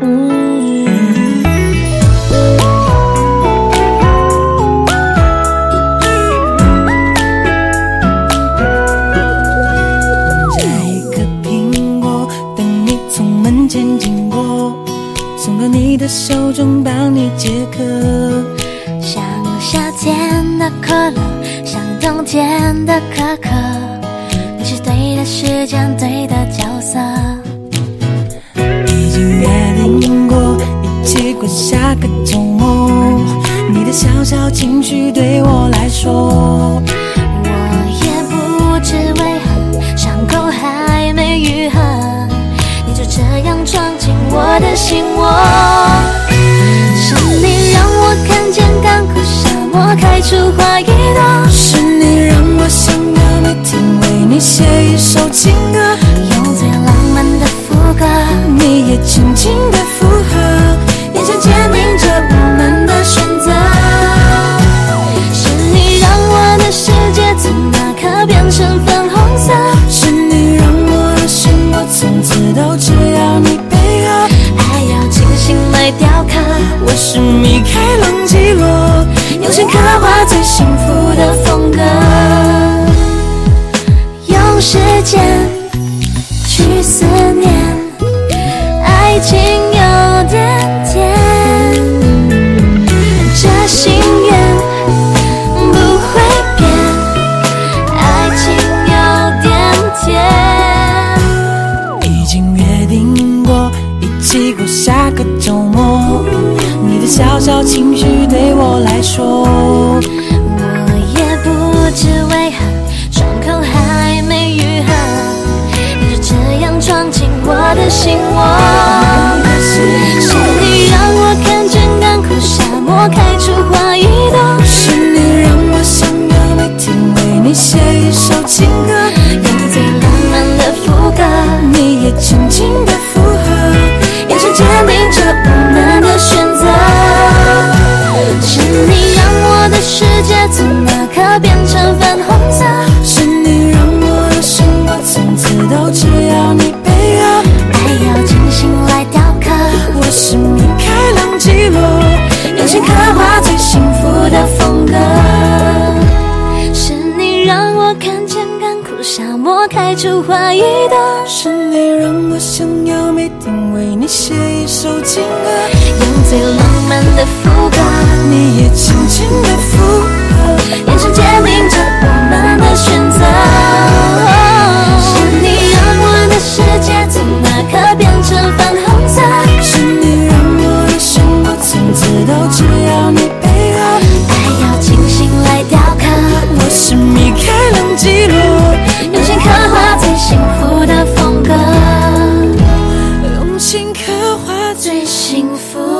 嗯。摘一颗苹果等你从门前经过送到你的手中帮你解渴像夏天的可乐像冬天的可可你是对的时间对的角色。个周末，你的小小情绪对我来说，我也不知为何，伤口还没愈合，你就这样闯进我的心窝。是你让我看见干枯沙漠开出花一朵，是你让我想要每天为你写一首情歌，用最浪漫的副歌。你也轻轻雕刻。我是米开朗基罗，用心刻画最幸福的风格。用时间起过下个周末，你的小小情绪对我来说，我也不知为何，伤口还没愈合，你就这样闯进我的心窝。用心刻画最幸福的风格。是你让我看见干枯沙漠开出花一朵，是你让我想要每天为你写一首情歌，用最浪漫的副歌，你也轻轻的最幸福。